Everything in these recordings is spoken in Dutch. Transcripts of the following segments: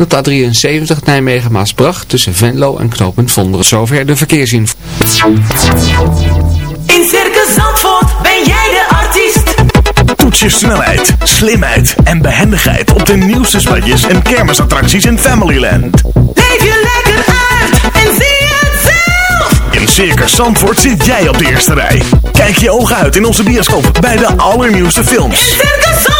En op de A73 Nijmegen-Maasbracht tussen Venlo en knooppunt Vonderen. Zover de verkeersinformatie. In Circus Zandvoort ben jij de artiest. Toets je snelheid, slimheid en behendigheid op de nieuwste spelletjes en kermisattracties in Familyland. Leef je lekker uit en zie het zelf. In Circus Zandvoort zit jij op de eerste rij. Kijk je ogen uit in onze bioscoop bij de allernieuwste films. In Circus Zandvoort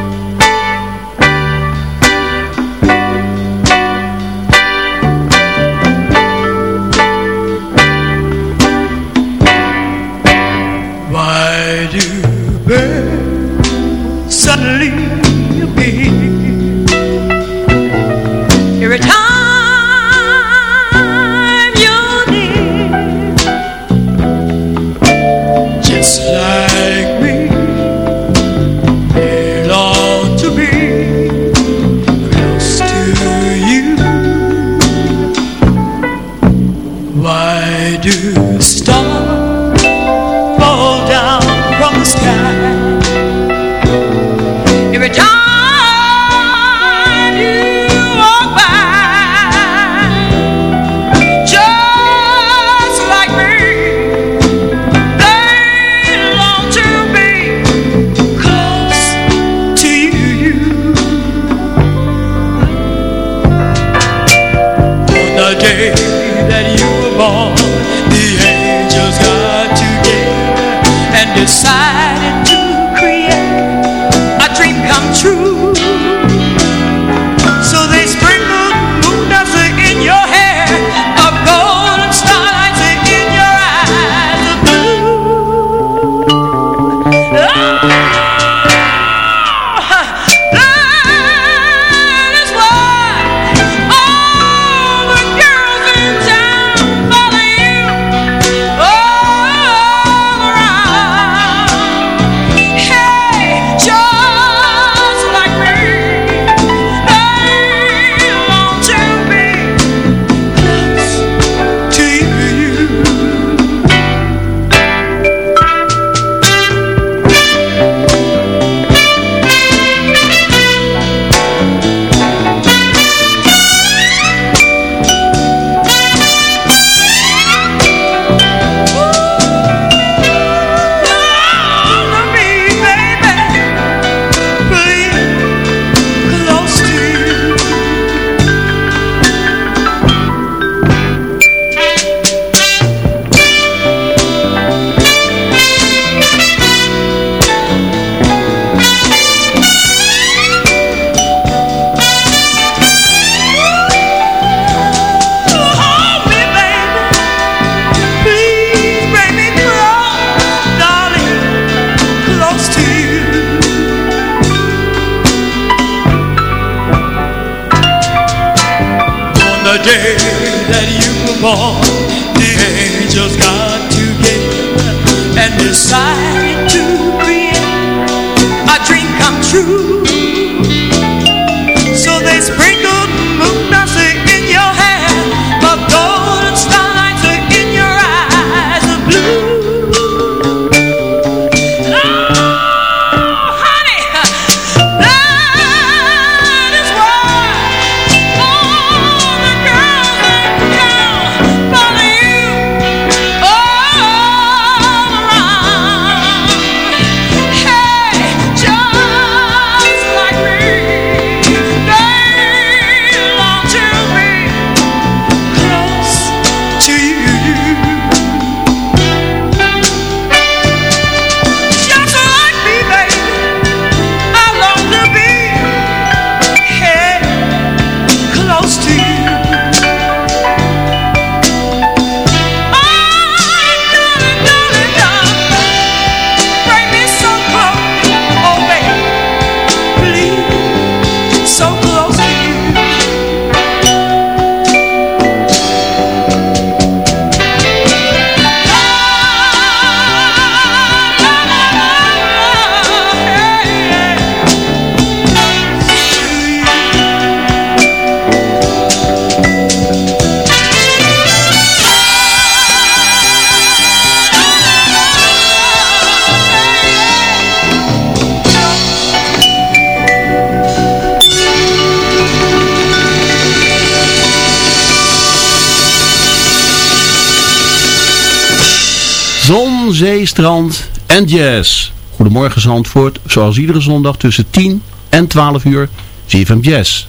Zee, strand en jazz. Goedemorgen Zandvoort, zoals iedere zondag tussen 10 en 12 uur, CFM Jazz.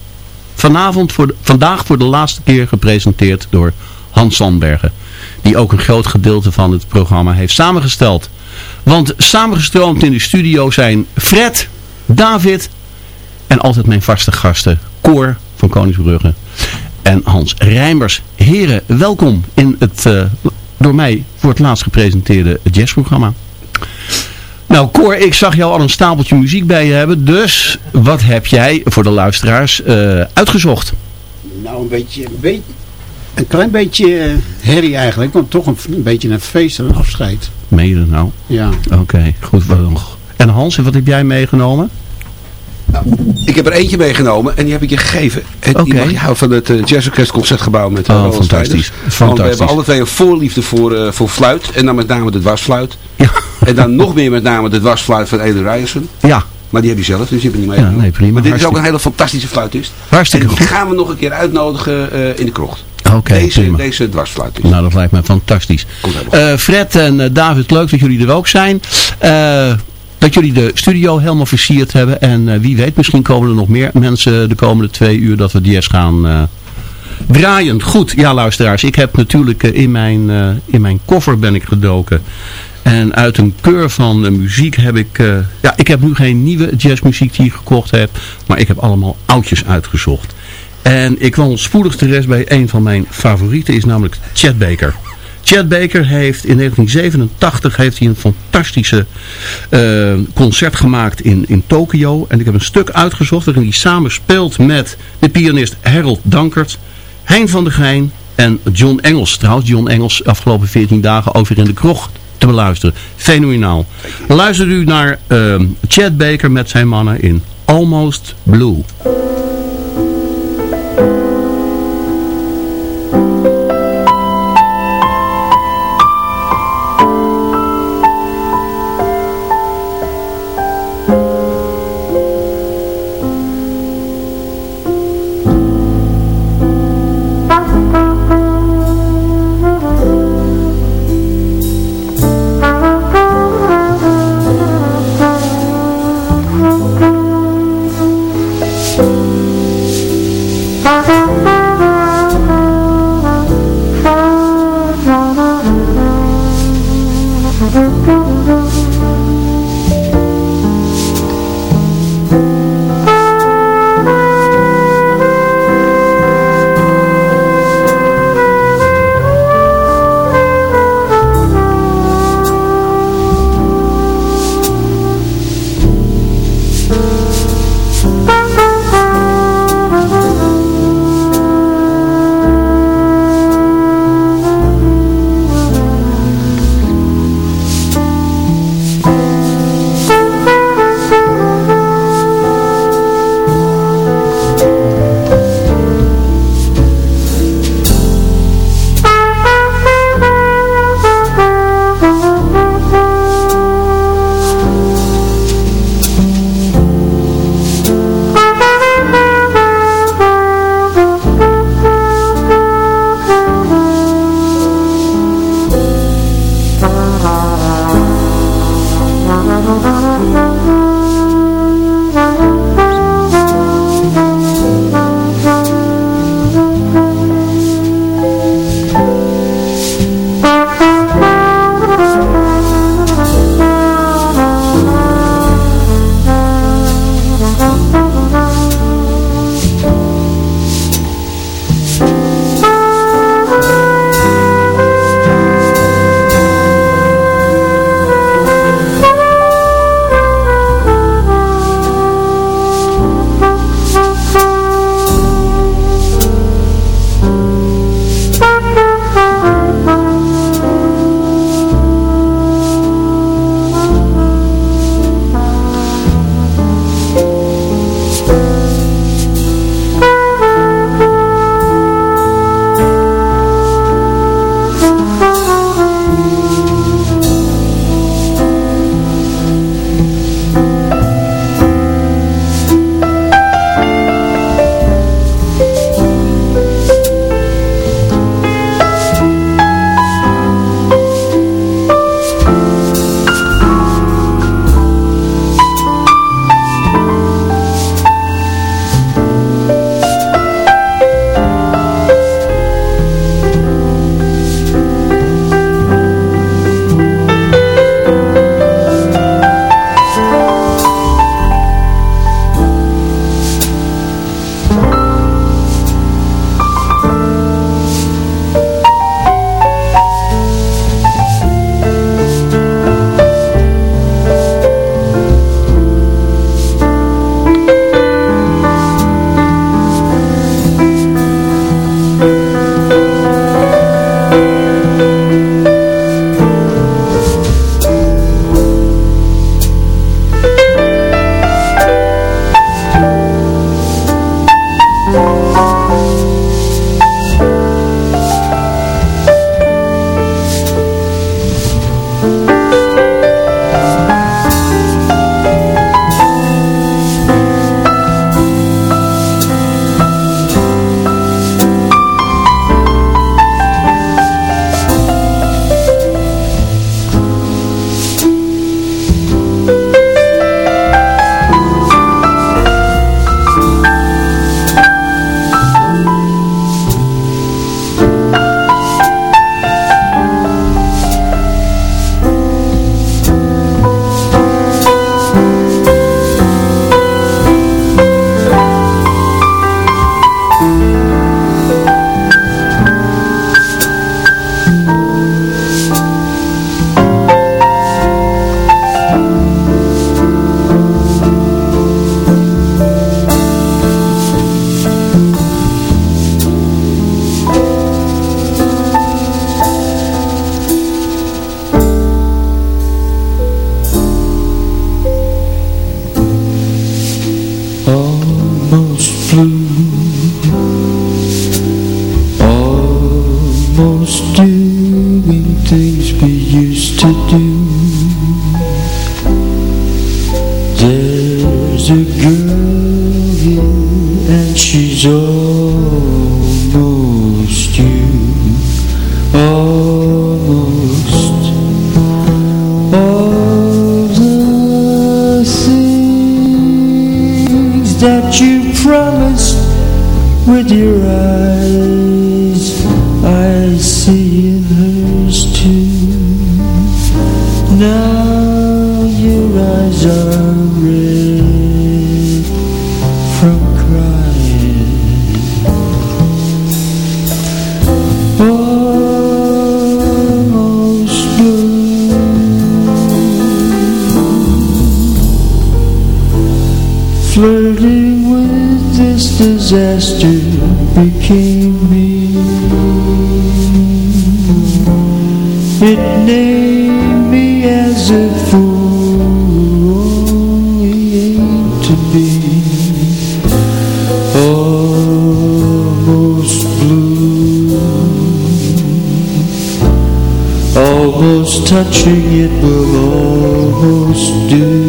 Vanavond voor vandaag voor de laatste keer gepresenteerd door Hans Sandbergen. Die ook een groot gedeelte van het programma heeft samengesteld. Want samengestroomd in de studio zijn Fred, David en altijd mijn vaste gasten. Cor van Koningsbrugge en Hans Rijmers. Heren, welkom in het eh, door mij voor het laatst gepresenteerde jazzprogramma. Nou Cor, ik zag jou al een stapeltje muziek bij je hebben. Dus wat heb jij voor de luisteraars eh, uitgezocht? Nou, een beetje, een, beetje, een klein beetje eh, herrie eigenlijk, want toch een, een beetje een feest en een afscheid. Dat nou? Ja. Oké, goed. wat nog. En Hans, wat heb jij meegenomen? Ik heb er eentje meegenomen en die heb ik je gegeven. En Oké. Die mag je houden van het uh, Jazz Orkest Concertgebouw met uh, Oh, fantastisch. Fantastisch. Want we hebben alle twee een voorliefde voor, uh, voor fluit. En dan met name de dwarsfluit. Ja. En dan nog meer met name de dwarsfluit van Ede Ryerson. Ja. Maar die heb je zelf, dus je niet Ja, mee. nee, prima. Maar dit is ook een hele fantastische fluitist. Hartstikke en die gaan we nog een keer uitnodigen uh, in de krocht. Oké, deze, prima. deze dwarsfluitist. Nou, dat lijkt me fantastisch. Eh, Fred en eh, David, leuk dat jullie er ook zijn. Dat jullie de studio helemaal versierd hebben. En eh, wie weet, misschien komen er nog meer mensen de komende twee uur dat we jazz gaan eh, draaien. Goed, ja luisteraars, ik heb natuurlijk eh, in, mijn, in mijn koffer ben ik gedoken. En uit een keur van muziek heb ik... ja, ik heb nu geen nieuwe jazzmuziek die ik gekocht heb. Maar ik heb allemaal oudjes uitgezocht. En ik kwam spoedig terecht bij een van mijn favorieten, is namelijk Chet Baker. Chet Baker heeft in 1987 heeft hij een fantastische eh, concert gemaakt in, in Tokio. En ik heb een stuk uitgezocht waarin hij samen speelt met de pianist Harold Dankert, Hein van der Geijn en John Engels. Trouwens, John Engels afgelopen 14 dagen weer in de krocht te beluisteren. Fenomenaal. Luistert u naar eh, Chet Baker met zijn mannen in Almost Blue. Do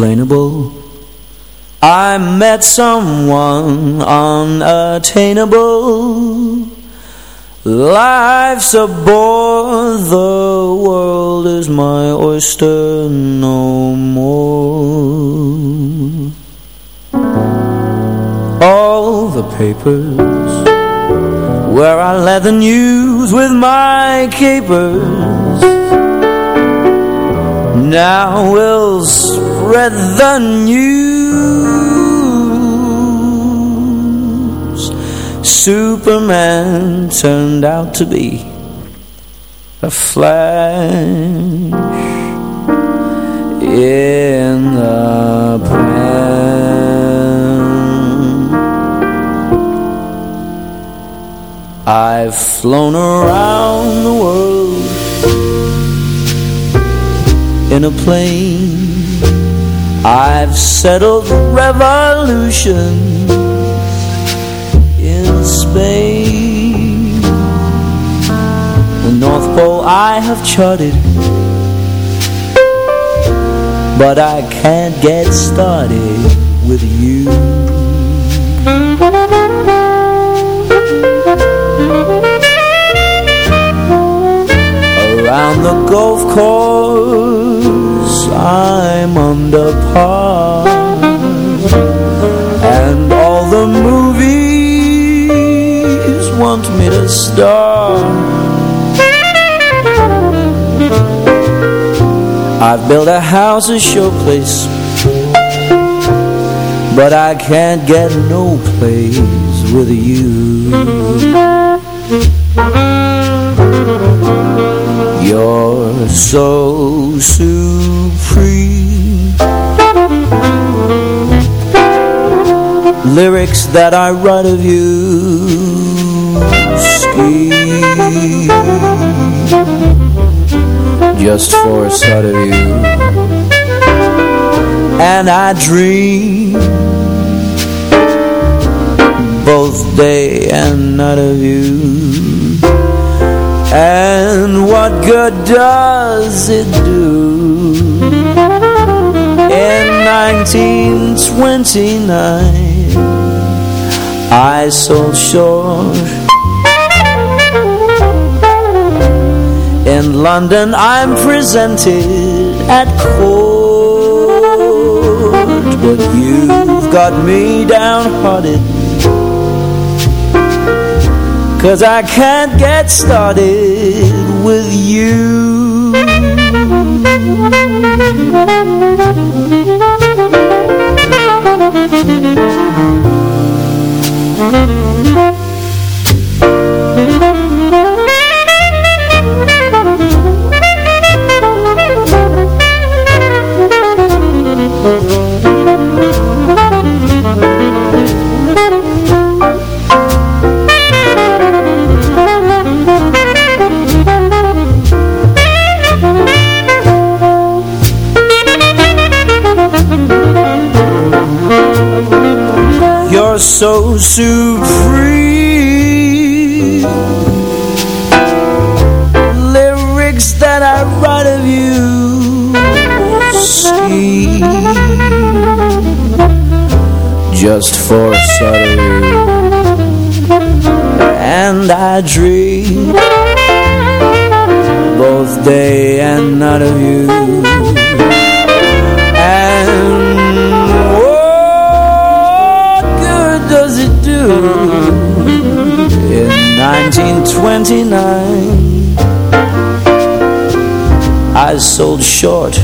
It's explainable I met someone unattainable. Life's a bore The world is my oyster no more. All the papers Where I let the news with my capers Now we'll spread the news Superman turned out to be a flash in the pan. I've flown around the world in a plane. I've settled revolution in Spain. The North Pole I have charted, but I can't get started with you. Around the golf course I'm under par. And all the movies want me to star. I've built a house, a showplace But I can't get no place with you You're so supreme. Lyrics that I write of you Just for a sight of you. And I dream Both day and night of you and what good does it do? In 1929 I sold short In London I'm presented at court. But you've got me downhearted Cause I can't get started with you. You're so supreme. Lyrics that I write of you Just for subtlety And I dream Both day and night of you In 1929 I sold short.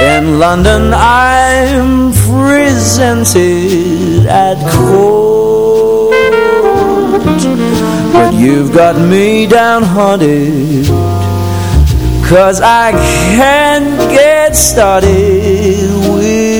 In London I'm presented at court. But you've got me downhearted Cause I can't get started with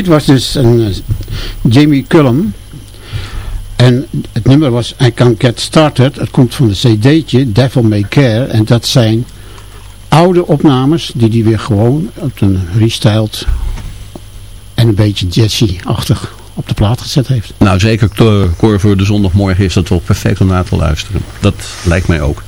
Dit was dus een eh, Jamie Cullum. En het nummer was I Can't Get Started. Het komt van de cd'tje Devil May Care. En dat zijn oude opnames die hij weer gewoon op een restyled en een beetje jazzy-achtig op de plaat gezet heeft. Nou, zeker Cor Cor voor de zondagmorgen is dat wel perfect om naar te luisteren. Dat lijkt mij ook.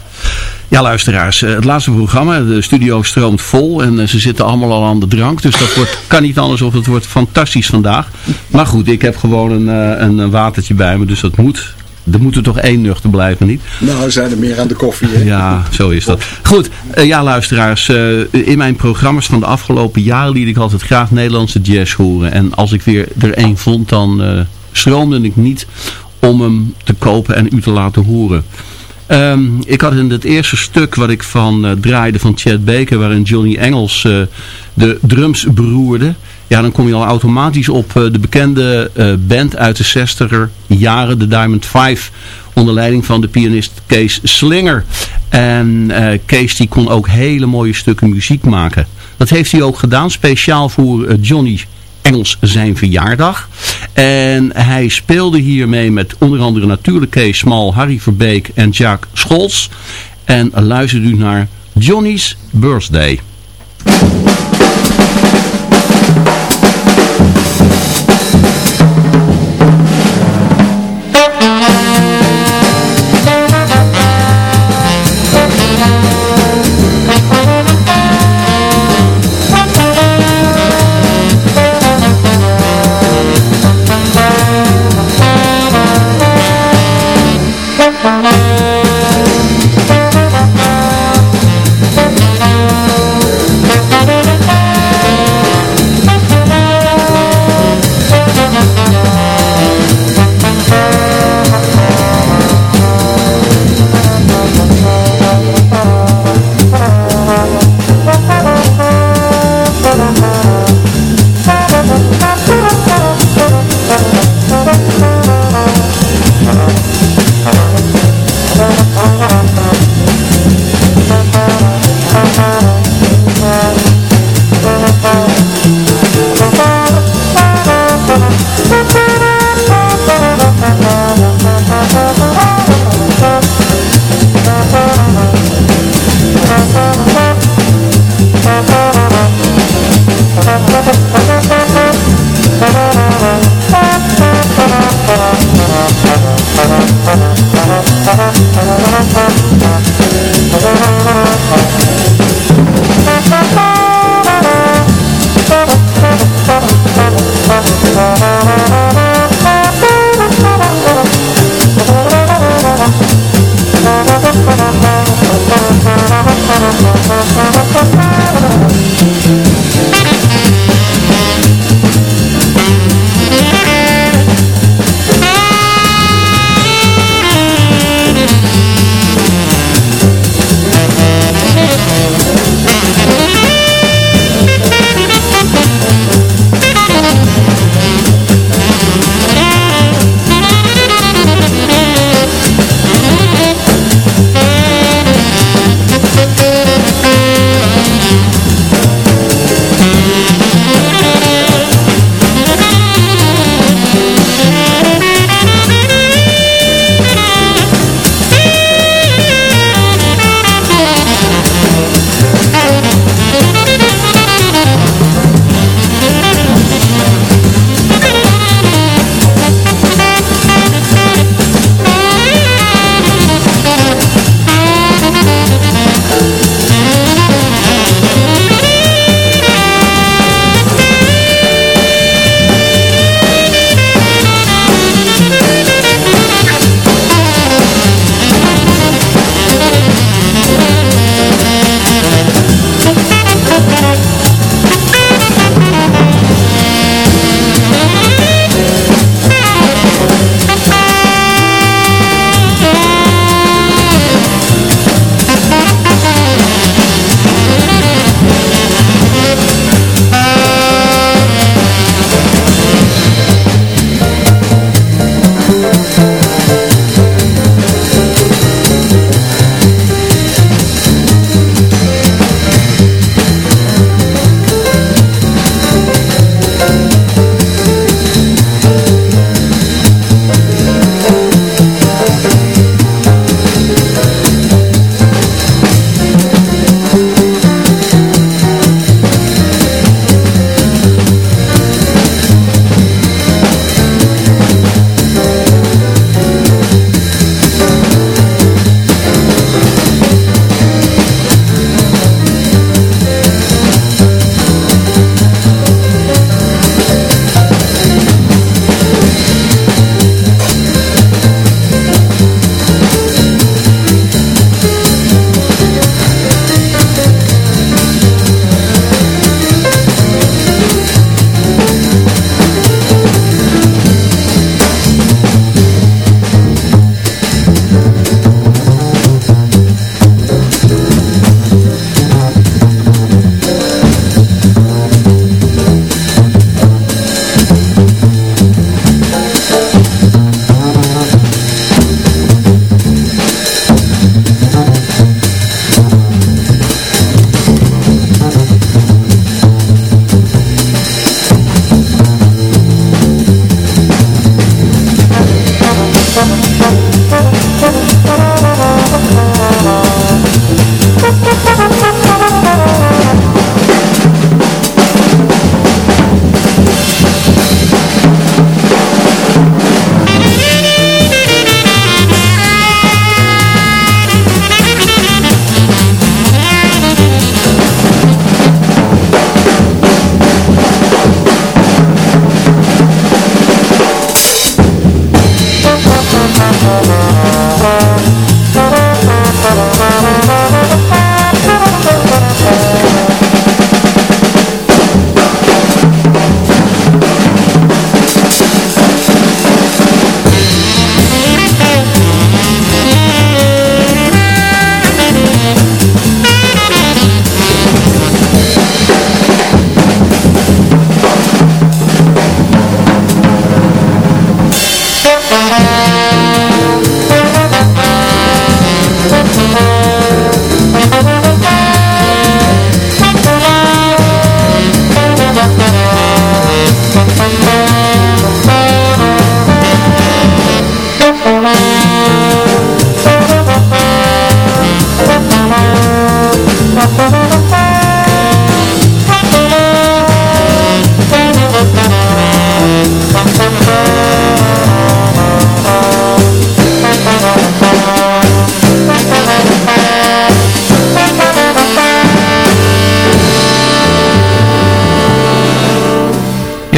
Ja, luisteraars, eh, het laatste programma, de studio stroomt vol en eh, ze zitten allemaal al aan de drank. Dus dat wordt, kan niet anders of het wordt fantastisch vandaag. Maar goed, ik heb gewoon een, eh, een watertje bij me, dus dat moet. Er moet er toch één nuchter blijven, niet? Nou, we zijn er meer aan de koffie. Hè? Ja, zo is dat. Goed, ja luisteraars, in mijn programma's van de afgelopen jaren liet ik altijd graag Nederlandse jazz horen. En als ik weer er één vond, dan stroomde ik niet om hem te kopen en u te laten horen. Ehm, ik had in het eerste stuk wat ik van eh, draaide van Chad Baker, waarin Johnny Engels eh, de drums beroerde. Ja, dan kom je al automatisch op eh, de bekende band uit de 60er jaren, de Diamond Five, onder leiding van de pianist Kees Slinger. En Kees die kon ook hele mooie stukken muziek maken. Dat heeft hij ook gedaan, speciaal voor Johnny Engels zijn verjaardag. En hij speelde hiermee met onder andere natuurlijk Kees Smal, Harry Verbeek en Jacques Scholz. En luistert u naar Johnny's Birthday.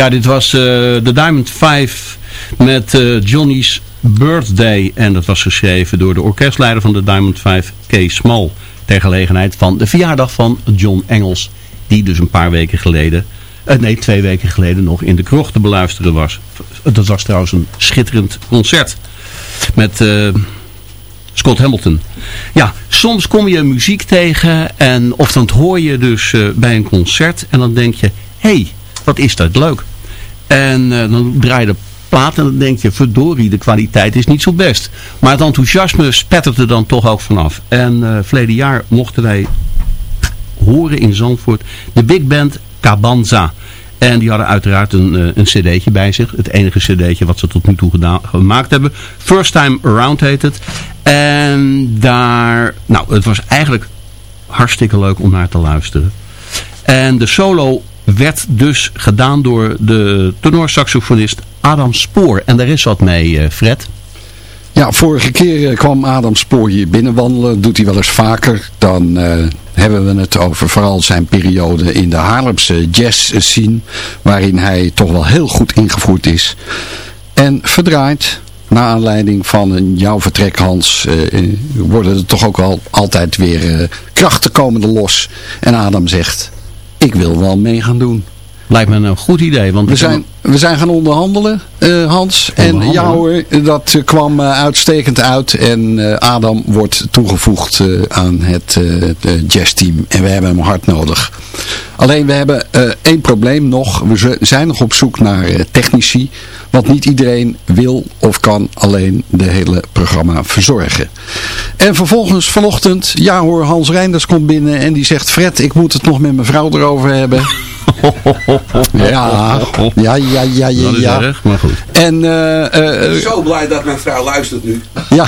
Ja, dit was eh, de Diamond 5 met eh, Johnny's Birthday. En dat was geschreven door de orkestleider van de Diamond 5, Kees Small. Ter gelegenheid van de verjaardag van John Engels. Die dus een paar weken geleden, uh, nee twee weken geleden nog in de krocht te beluisteren was. Dat was trouwens een schitterend concert. Met... Scott Hamilton. Ja, soms kom je muziek tegen en of dan hoor je dus bij een concert en dan denk je, hé, hey, wat is dat leuk. En uh, dan draai je de plaat en dan denk je, verdorie, de kwaliteit is niet zo best. Maar het enthousiasme spettert er dan toch ook vanaf. En uh, verleden jaar mochten wij horen in Zandvoort de big band Cabanza. En die hadden uiteraard een, uh, een cd'tje bij zich. Het enige cd'tje wat ze tot nu toe gedaan, gemaakt hebben. First Time Around heet het. En daar, nou het was eigenlijk hartstikke leuk om naar te luisteren. En de solo werd dus gedaan door de tenorsaxofonist Adam Spoor. En daar is wat mee, uh, Fred. Ja, vorige keer uh, kwam Adam Spoor hier binnenwandelen. Doet hij wel eens vaker. Dan uh, hebben we het over vooral zijn periode in de Haarlemse jazz scene. Waarin hij toch wel heel goed ingevoerd is. En verdraaid, na aanleiding van jouw vertrek Hans, worden er toch ook wel altijd weer krachten komen er los. En Adam zegt, ik wil wel mee gaan doen. Lijkt me een goed idee. Want we, zijn, we zijn gaan onderhandelen, uh, Hans. Onderhandelen. En jou, dat kwam uh, uitstekend uit. En uh, Adam wordt toegevoegd aan het jazzteam. En we hebben hem hard nodig. Alleen we hebben één probleem nog. We zijn nog op zoek naar technici. Want niet iedereen wil of kan alleen de hele programma verzorgen. En vervolgens vanochtend, ja hoor, Hans Reinders komt binnen en die zegt... Fred, ik moet het nog met mijn vrouw erover hebben. ja, ja, ja, ja, ja. Dat is erg, maar goed. En, uh, uh, Zo blij dat mijn vrouw luistert nu. Ja.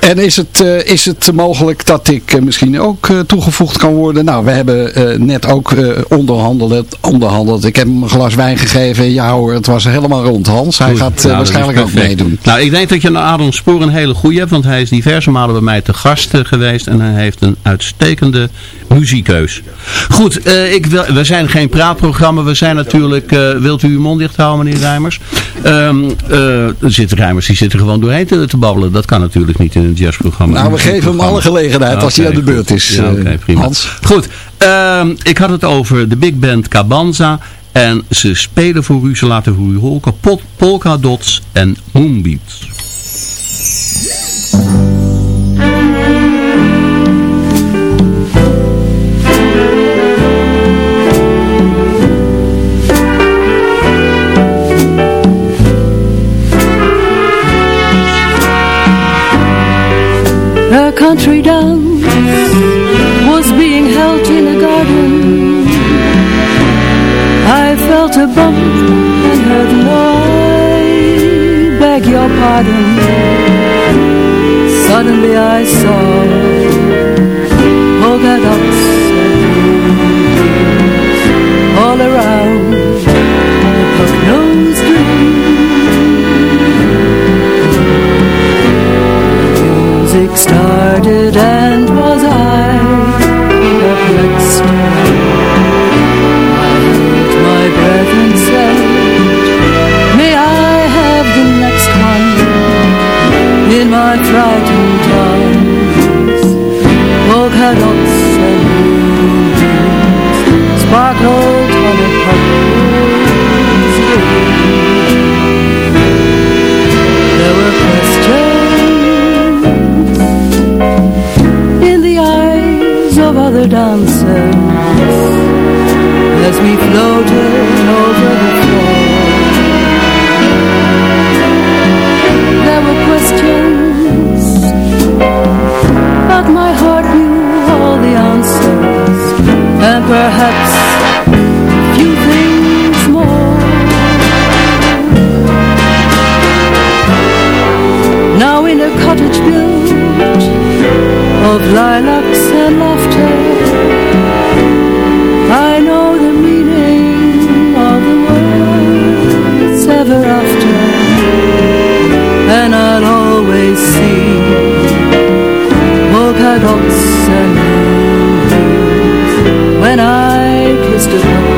En is het, uh, is het mogelijk dat ik misschien ook toegevoegd kan worden? Nou, we hebben net ook onderhandeld, onderhandeld. Ik heb hem een glas wijn gegeven. Ja hoor, het was helemaal rond Hans. Hij gaat nou, waarschijnlijk ook meedoen. Nou, ik denk dat je een Adam Spoor een hele goede hebt. Want hij is diverse malen bij mij te gast geweest. En hij heeft een uitstekende muziekkeus. Goed, ik wil, we zijn geen praatprogramma. We zijn natuurlijk, uh, wilt u uw mond dicht houden meneer Rijmers? Um, uh, zitten Rijmers, die zitten gewoon doorheen te, te, babbelen. Dat kan natuurlijk niet in een jazzprogramma. Nou, we geven hem alle gelegenheid okay, als hij aan de beurt is, ja, okay, prima. Hans. Goed, um, ik had het over de big band Cabanza. En ze spelen voor u, ze laten voor u horen, polka dots en moonbeats. A country dance was being held in a garden. I felt a bump and heard I beg your pardon. Suddenly I saw polka dots all around. The puck-nosed music started as we floated over the floor. There were questions, but my heart knew all the answers, and perhaps few things more. Now in a cottage built of lilacs just as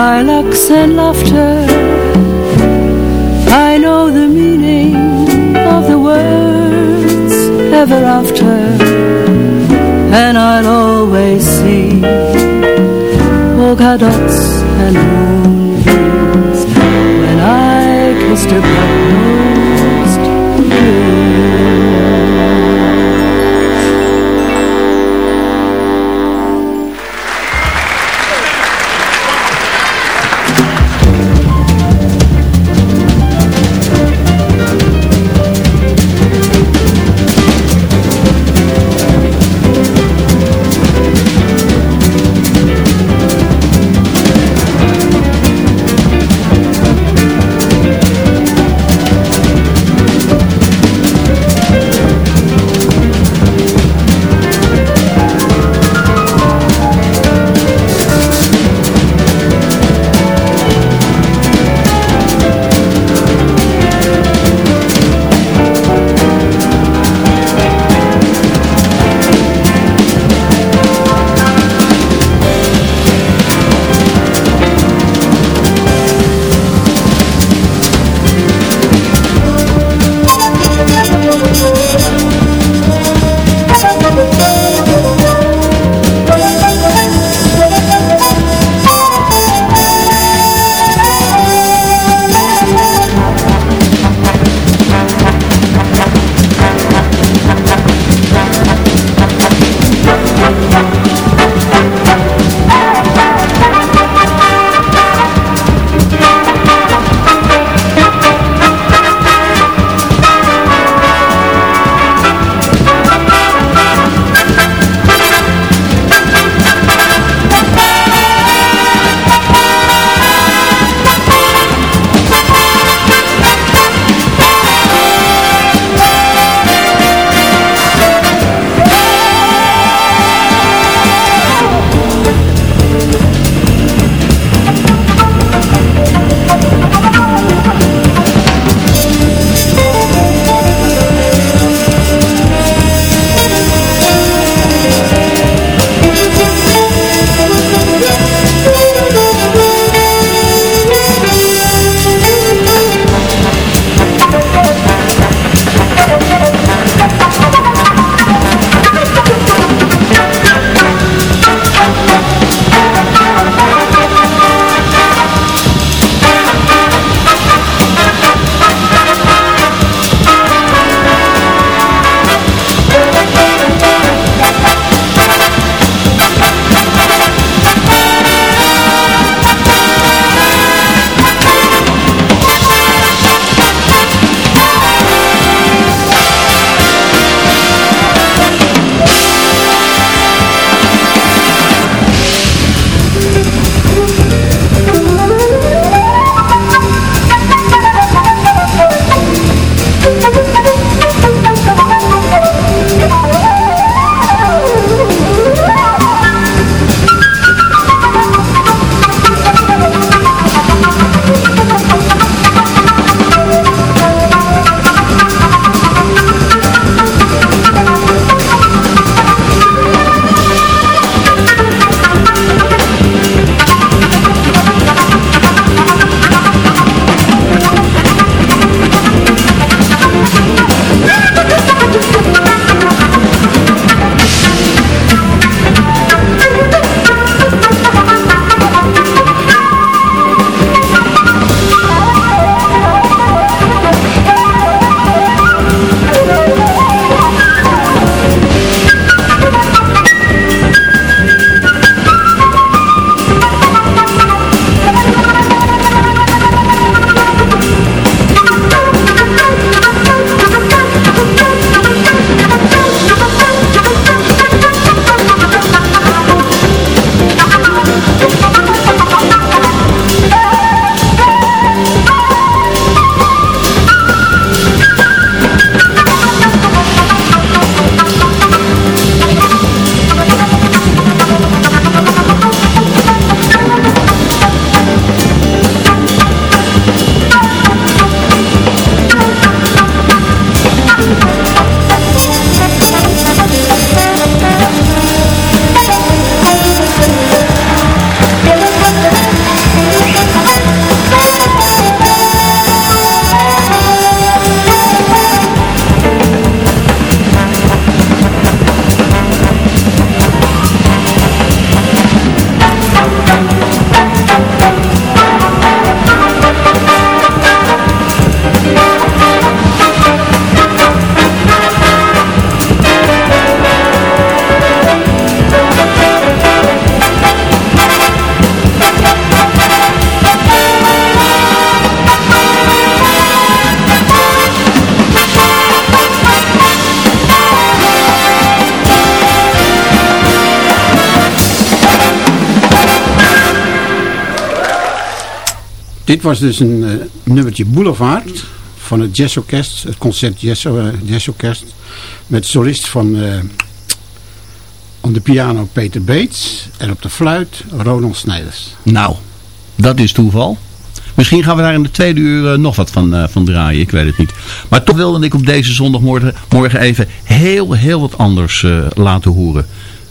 lilacs and laughter. I know the meaning of the words ever after. And I'll always see polka dots Dit was dus een uh, nummertje Boulevard van het jazzorkest, het concert jazz, uh, jazzorkest, met solist van uh, op de piano Peter Beets en op de fluit Ronald Snijders. Nou, dat is toeval. Misschien gaan we daar in de tweede uur nog wat van, van draaien, ik weet het niet. Maar toch wilde ik op deze zondagmorgen morgen even heel, heel wat anders laten horen.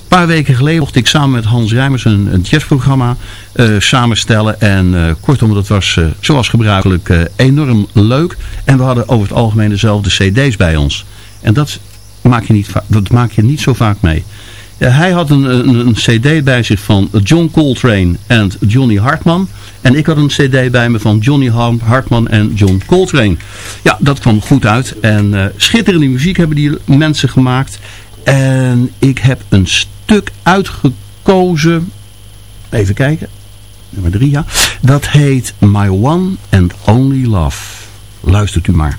Paar weken geleden mocht ik samen met Hans Rijmers een, een jazzprogramma uh, samenstellen. En uh, kortom, dat was uh, zoals gebruikelijk enorm leuk. En we hadden over het algemeen dezelfde cd's bij ons. En dat maak je niet, dat maak je niet zo vaak mee. hij had een, een, een, cd bij zich van John Coltrane en Johnny Hartman. En ik had een cd bij me van Johnny Hartman en John Coltrane. Ja, dat kwam goed uit. En schitterende muziek hebben die mensen gemaakt. En ik heb een stuk uitgekozen. Even kijken. Nummer drie, ja. Dat heet My One and Only Love. Luistert u maar.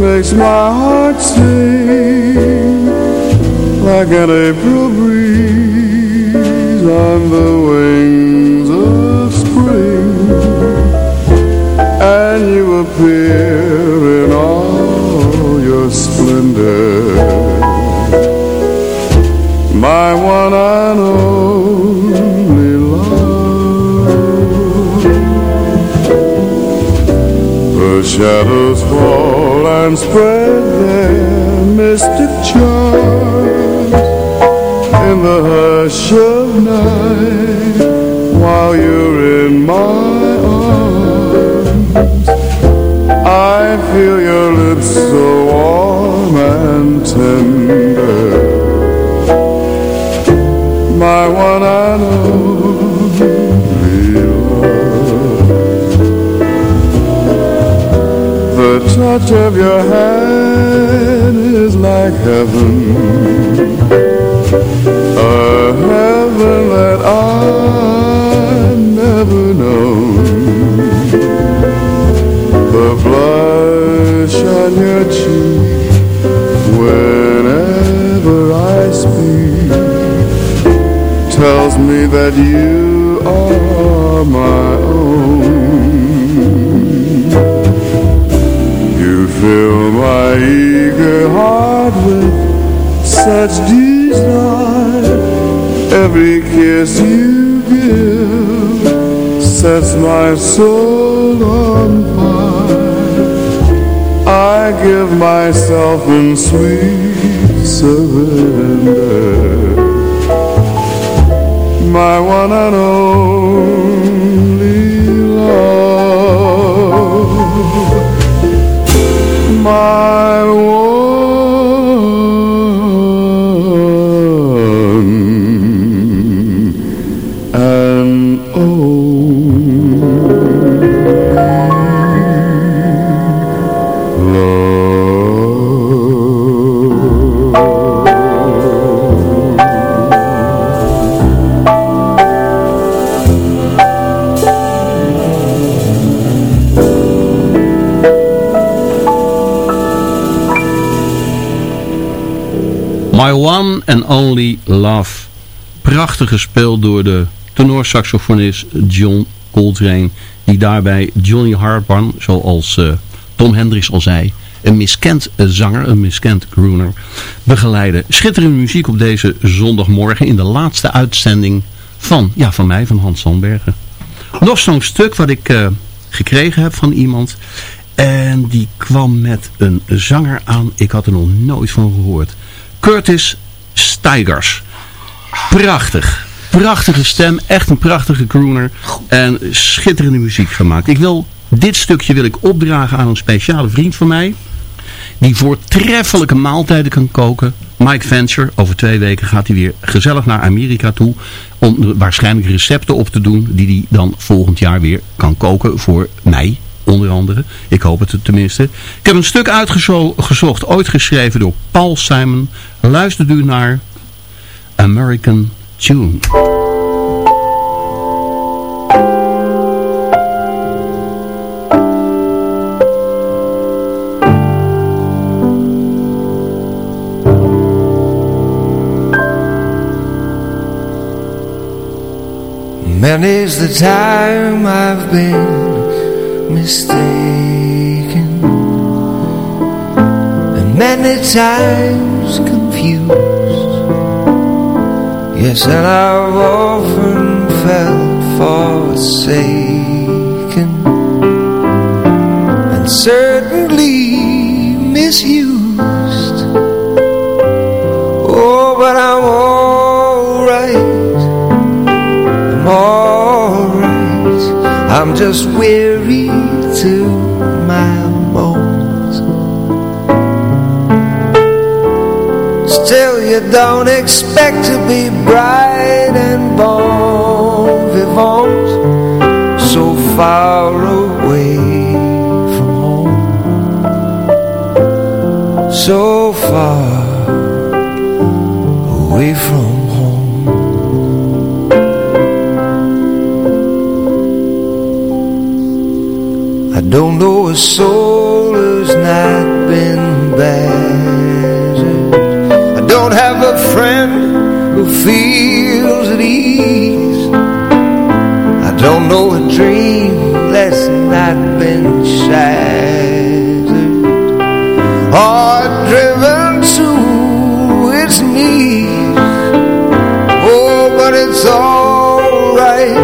makes my heart sing like an April breeze on the wings of spring, and you appear in all your splendor, my one and only. shadows fall and spread their mystic charms in the hush of night while you're in my arms. I feel your lips so warm and tender, my one and only. touch of your hand is like heaven A heaven that I never known. The blush on your cheek Whenever I speak Tells me that you are my own fill my eager heart with such desire. Every kiss you give sets my soul on fire. I give myself in sweet surrender. My one and only and Only Love. Prachtig gespeeld door de tenorsaxofonist John Coltrane. Die daarbij Johnny Hartman, zoals uh, Tom Hendricks al zei, een miskend zanger, een miskend crooner, begeleiden. Schitterende muziek op deze zondagmorgen in de laatste uitzending van, ja, van mij, van Hans Sandbergen. Nog zo'n stuk wat ik uh, gekregen heb van iemand. En die kwam met een zanger aan. Ik had er nog nooit van gehoord. Curtis Stigers. Prachtig. Prachtige stem. Echt een prachtige crooner. En schitterende muziek gemaakt. Ik wil, dit stukje wil ik opdragen aan een speciale vriend van mij. Die voortreffelijke maaltijden kan koken. Mike Venture. Over twee weken gaat hij weer gezellig naar Amerika toe. Om waarschijnlijk recepten op te doen. Die hij dan volgend jaar weer kan koken voor mij onder andere. Ik hoop het tenminste. Ik heb een stuk uitgezocht, ooit geschreven door Paul Simon. Luistert u naar American Tune. Many's the time I've been mistaken And many times confused Yes, and I've often felt forsaken And certainly misused. Oh, but I'm alright I'm alright I'm just weary to you don't expect to be bright and bon vivant So far away from home. So far away from home. I don't know a soul who's not been I don't have a friend who feels at ease. I don't know a dream that's not been shattered. Or driven to its knees. Oh, but it's alright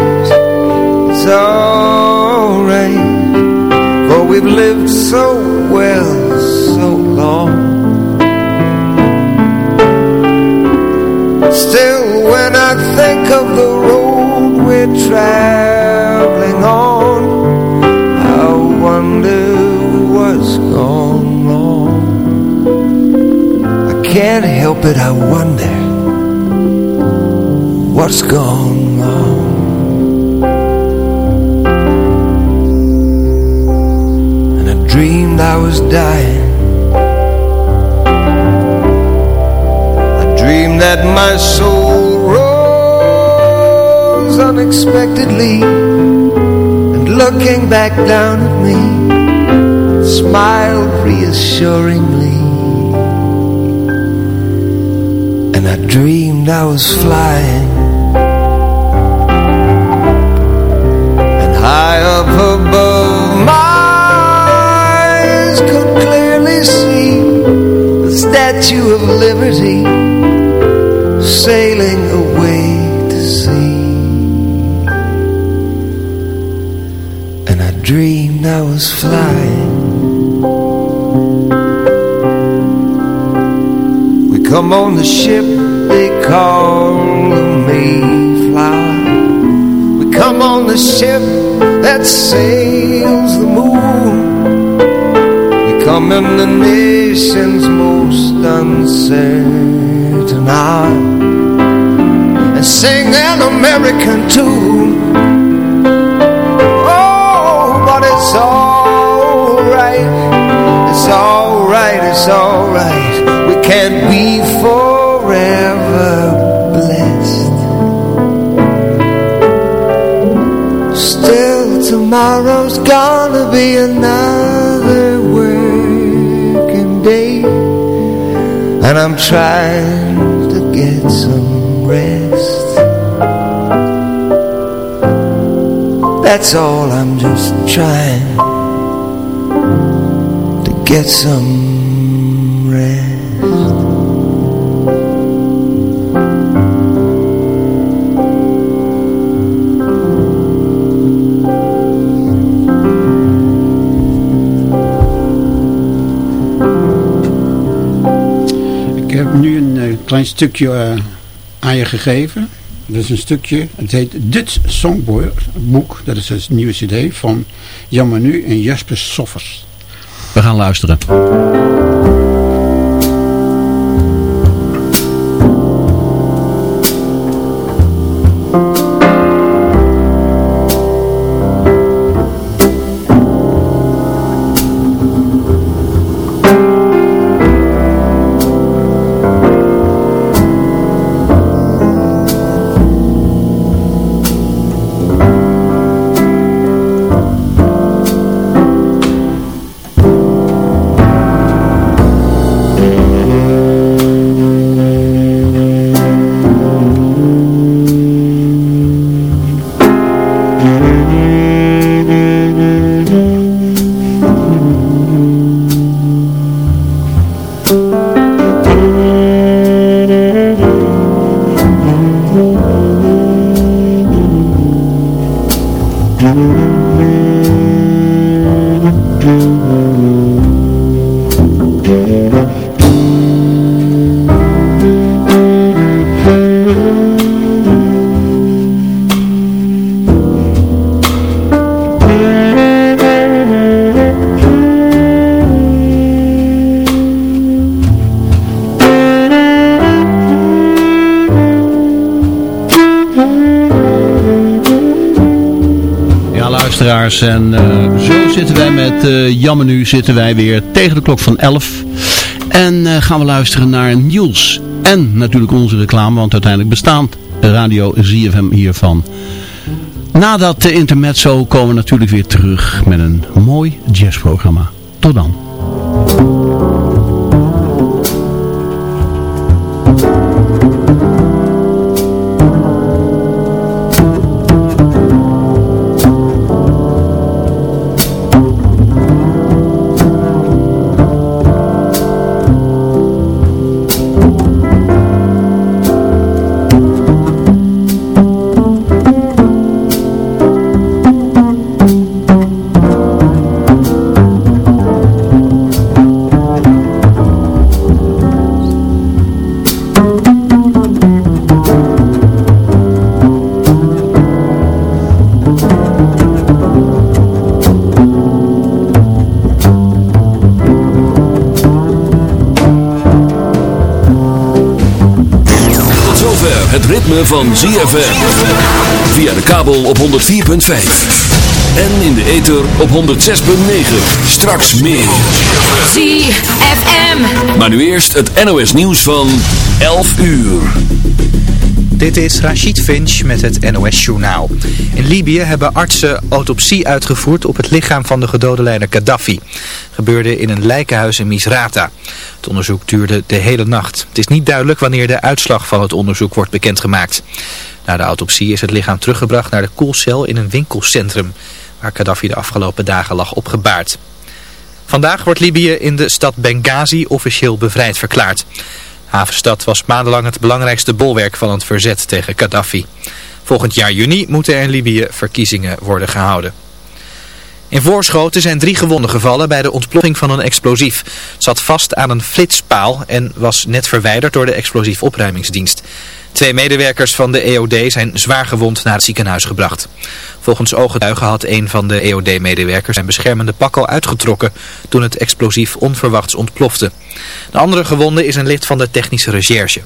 It's alright. For we've lived so Still when I think of the road we're traveling on I wonder what's gone wrong. I can't help it, I wonder What's gone wrong. And I dreamed I was dying that my soul rose unexpectedly And looking back down at me Smiled reassuringly. And I dreamed I was flying. And high up above my eyes could clearly see the Statue of Liberty sailing away to sea. And I dreamed I was flying. We come on the ship they call the Mayflower. We come on the ship that sails the moon. We come in the nation's most uncertain hour And sing an American tune. Oh, but it's alright It's alright, it's alright. We can't be forever blessed. Still tomorrow's gonna be another working day And I'm trying to get some rest. That's all I'm just trying To get some heb nu een eh, klein stukje eh, aan je gegeven. Dat is een stukje, het heet Dutch Songbook. Dat is het nieuwe cd van Jan Manu en Jasper Soffers. We gaan luisteren. En eh, zo zitten wij met uh, Jammer nu zitten wij weer tegen de klok van 11. En eh, gaan we luisteren naar nieuws. En natuurlijk onze reclame, want uiteindelijk bestaat Radio ZFM hiervan. Na dat intermezzo komen we natuurlijk weer terug met een mooi jazzprogramma. Tot dan. Van ZFM. Via de kabel op 104.5. En in de ether op 106.9. Straks meer. ZFM. Maar nu eerst het NOS nieuws van 11 uur. Dit is Rachid Finch met het NOS-journaal. In Libië hebben artsen autopsie uitgevoerd op het lichaam van de gedode leider Gaddafi. Gebeurde in een lijkenhuis in Misrata. Het onderzoek duurde de hele nacht. Het is niet duidelijk wanneer de uitslag van het onderzoek wordt bekendgemaakt. Na de autopsie is het lichaam teruggebracht naar de koelcel in een winkelcentrum... waar Gaddafi de afgelopen dagen lag opgebaard. Vandaag wordt Libië in de stad Benghazi officieel bevrijd verklaard. Havenstad was maandenlang het belangrijkste bolwerk van het verzet tegen Gaddafi. Volgend jaar juni moeten er in Libië verkiezingen worden gehouden. In Voorschoten zijn drie gewonden gevallen bij de ontploffing van een explosief. Het zat vast aan een flitspaal en was net verwijderd door de explosief opruimingsdienst. Twee medewerkers van de EOD zijn zwaar gewond naar het ziekenhuis gebracht. Volgens ooggetuigen had een van de EOD-medewerkers zijn beschermende pak al uitgetrokken toen het explosief onverwachts ontplofte. De andere gewonde is een lid van de technische recherche.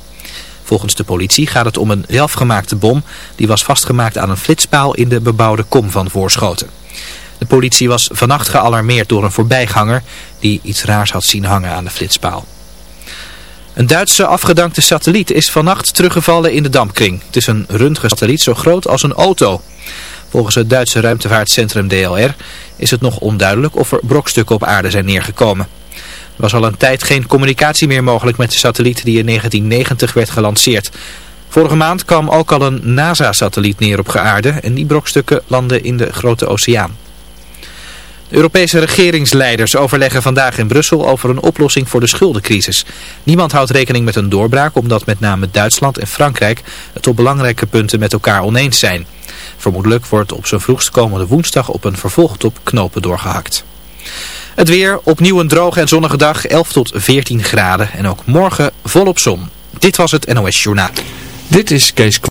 Volgens de politie gaat het om een zelfgemaakte bom die was vastgemaakt aan een flitspaal in de bebouwde kom van Voorschoten. De politie was vannacht gealarmeerd door een voorbijganger die iets raars had zien hangen aan de flitspaal. Een Duitse afgedankte satelliet is vannacht teruggevallen in de dampkring. Het is een röntgensatelliet zo groot als een auto. Volgens het Duitse ruimtevaartcentrum DLR is het nog onduidelijk of er brokstukken op aarde zijn neergekomen. Er was al een tijd geen communicatie meer mogelijk met de satelliet die in 1990 werd gelanceerd. Vorige maand kwam ook al een NASA-satelliet neer op aarde en die brokstukken landden in de Grote Oceaan. Europese regeringsleiders overleggen vandaag in Brussel over een oplossing voor de schuldencrisis. Niemand houdt rekening met een doorbraak omdat met name Duitsland en Frankrijk het op belangrijke punten met elkaar oneens zijn. Vermoedelijk wordt op zijn vroegst komende woensdag op een vervolgtop knopen doorgehakt. Het weer, opnieuw een droge en zonnige dag, 11 tot 14 graden en ook morgen volop zon. Dit was het NOS Journaal. Dit is Kees